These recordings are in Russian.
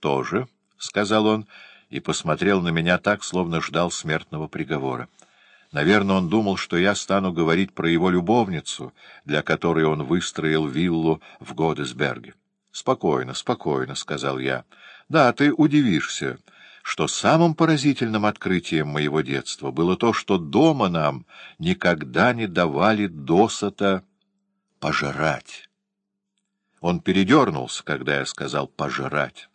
что же?» — сказал он и посмотрел на меня так, словно ждал смертного приговора. Наверное, он думал, что я стану говорить про его любовницу, для которой он выстроил виллу в Годесберге. — Спокойно, спокойно, — сказал я. — Да, ты удивишься, что самым поразительным открытием моего детства было то, что дома нам никогда не давали досыта пожрать. Он передернулся, когда я сказал «пожрать»,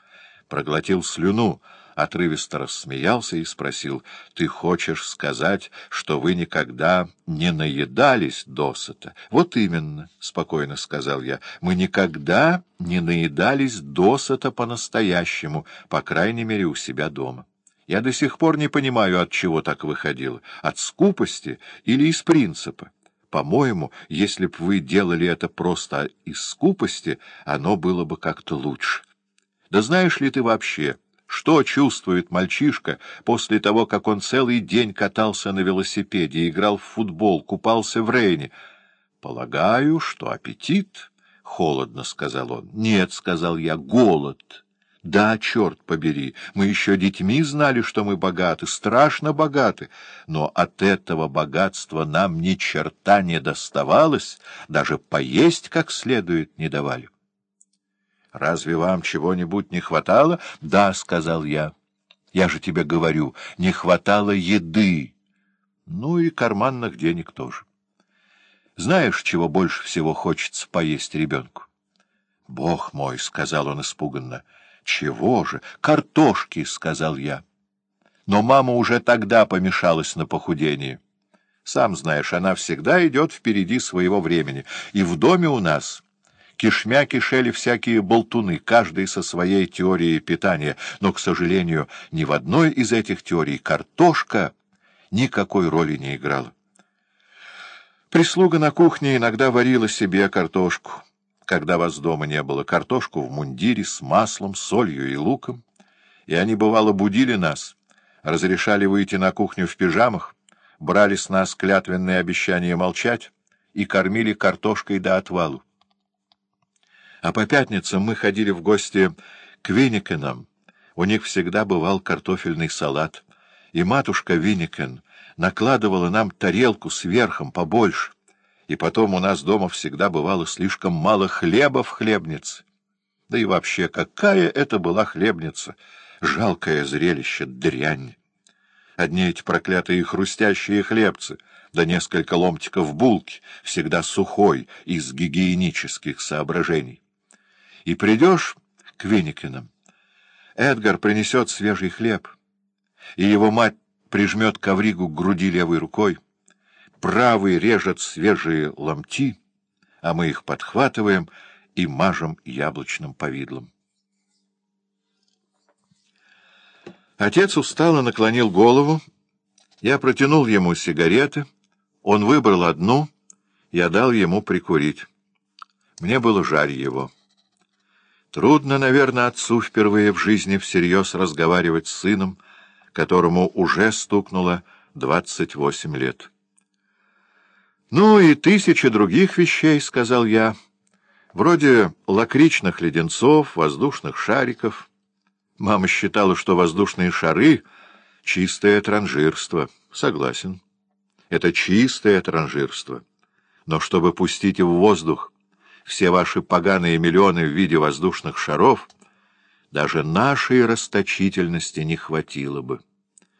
проглотил слюну, отрывисто рассмеялся и спросил, «Ты хочешь сказать, что вы никогда не наедались досыта?» «Вот именно», — спокойно сказал я, — «мы никогда не наедались досыта по-настоящему, по крайней мере, у себя дома». Я до сих пор не понимаю, от чего так выходило, от скупости или из принципа. По-моему, если б вы делали это просто из скупости, оно было бы как-то лучше. Да знаешь ли ты вообще... Что чувствует мальчишка после того, как он целый день катался на велосипеде, играл в футбол, купался в Рейне? — Полагаю, что аппетит, — холодно сказал он. — Нет, — сказал я, — голод. Да, черт побери, мы еще детьми знали, что мы богаты, страшно богаты, но от этого богатства нам ни черта не доставалось, даже поесть как следует не давали. Разве вам чего-нибудь не хватало? — Да, — сказал я. — Я же тебе говорю, не хватало еды. Ну и карманных денег тоже. Знаешь, чего больше всего хочется поесть ребенку? — Бог мой, — сказал он испуганно. — Чего же? Картошки, — сказал я. Но мама уже тогда помешалась на похудении. Сам знаешь, она всегда идет впереди своего времени. И в доме у нас Кишмя кишели всякие болтуны, каждый со своей теорией питания, но, к сожалению, ни в одной из этих теорий картошка никакой роли не играла. Прислуга на кухне иногда варила себе картошку, когда вас дома не было, картошку в мундире с маслом, солью и луком, и они, бывало, будили нас, разрешали выйти на кухню в пижамах, брали с нас клятвенные обещания молчать и кормили картошкой до отвалу. А по пятницам мы ходили в гости к Винникенам. У них всегда бывал картофельный салат. И матушка Винникен накладывала нам тарелку с верхом побольше. И потом у нас дома всегда бывало слишком мало хлеба в хлебнице. Да и вообще, какая это была хлебница! Жалкое зрелище, дрянь! Одни эти проклятые хрустящие хлебцы, да несколько ломтиков булки, всегда сухой, из гигиенических соображений и придешь к Винникинам. Эдгар принесет свежий хлеб, и его мать прижмет ковригу к груди левой рукой, правый режет свежие ломти, а мы их подхватываем и мажем яблочным повидлом. Отец устало наклонил голову. Я протянул ему сигареты. Он выбрал одну, я дал ему прикурить. Мне было жаль его. Трудно, наверное, отцу впервые в жизни всерьез разговаривать с сыном, которому уже стукнуло двадцать восемь лет. «Ну и тысячи других вещей», — сказал я, — «вроде лакричных леденцов, воздушных шариков». Мама считала, что воздушные шары — чистое транжирство. Согласен. Это чистое транжирство. Но чтобы пустить в воздух все ваши поганые миллионы в виде воздушных шаров, даже нашей расточительности не хватило бы.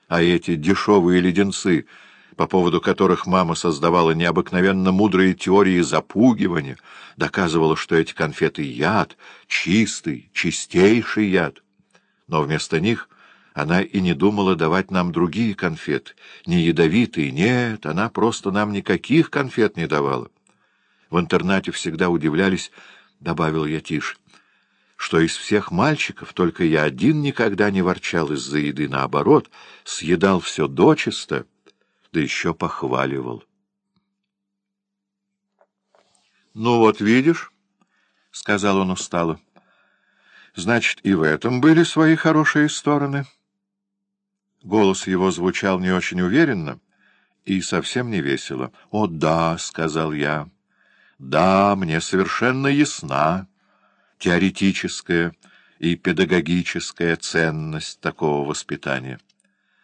А эти дешевые леденцы, по поводу которых мама создавала необыкновенно мудрые теории запугивания, доказывала, что эти конфеты — яд, чистый, чистейший яд. Но вместо них она и не думала давать нам другие конфеты, не ядовитые, нет, она просто нам никаких конфет не давала. В интернате всегда удивлялись, — добавил я тише, — что из всех мальчиков только я один никогда не ворчал из-за еды, наоборот, съедал все дочисто, да еще похваливал. — Ну вот видишь, — сказал он устало, — значит, и в этом были свои хорошие стороны. Голос его звучал не очень уверенно и совсем не весело. — О, да, — сказал я, — да, мне совершенно ясна теоретическая и педагогическая ценность такого воспитания.